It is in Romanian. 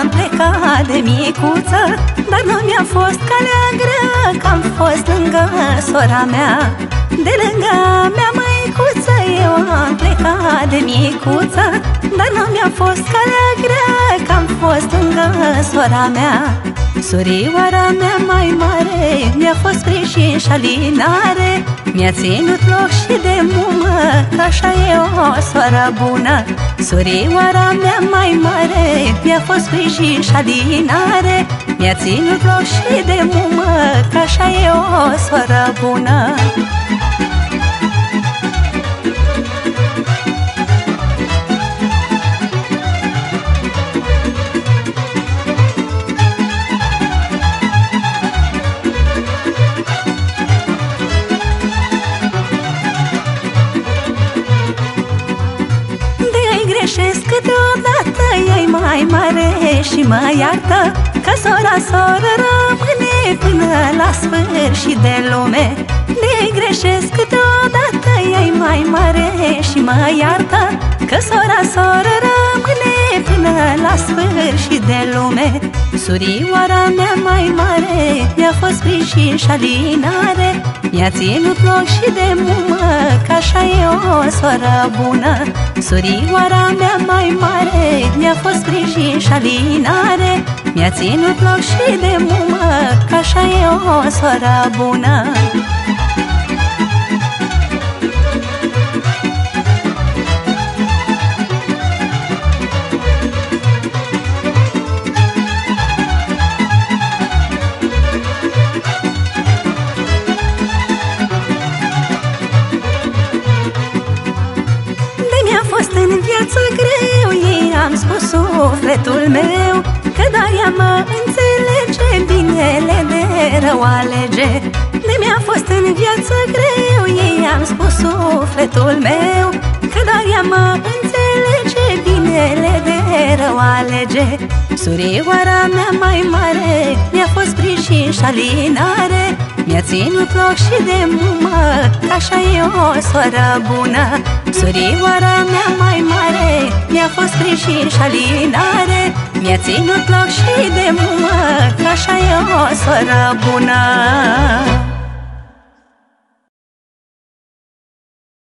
am plecat de micuță Dar nu mi-a fost calea grea Că am fost lângă sora mea. De lângă mea măicuță Eu am plecat de micuță Dar nu mi-a fost calea grea Că am fost lângă sora mea Surioara mea mai mare Mi-a fost sprijin și alinare. Mi-a ținut loc și de mumă Așa e o soară bună. Surioara mea mai mare Mi-a fost sprijin și alinare. Mi-a ținut loc și de mumă Așa e o soară bună greșesc câteodată ei mai mare și mă iartă Că sora, soră rămâne până la sfârșit de lume. De greșesc câteodată ei mai mare și mă iartă Că sora, soră rămâne până la sfârșit de lume. Surioara mea mai mare mi-a fost sprijin și alinare Mi-a ținut loc și de mumă, că așa e o soră bună. Surioara mea mai mare mi-a fost sprijin și alinare Mi-a ținut loc și de mumă, că așa e o soră bună Ei am spus sufletul meu Că de-aia mă înțelege Binele de rău alege. De mi-a fost în viață greu Ei am spus sufletul meu Că de-aia mă înțelege Binele de rău alege. Surioara mea mai mare Mi-a fost sprijin și alinare Mi-a ținut loc și de mumă Așa e o soră bună Surioara mea mai mare Mi-a fost sprijin și șalinare. Mi-a ținut loc și de mumă Așa e o soră bună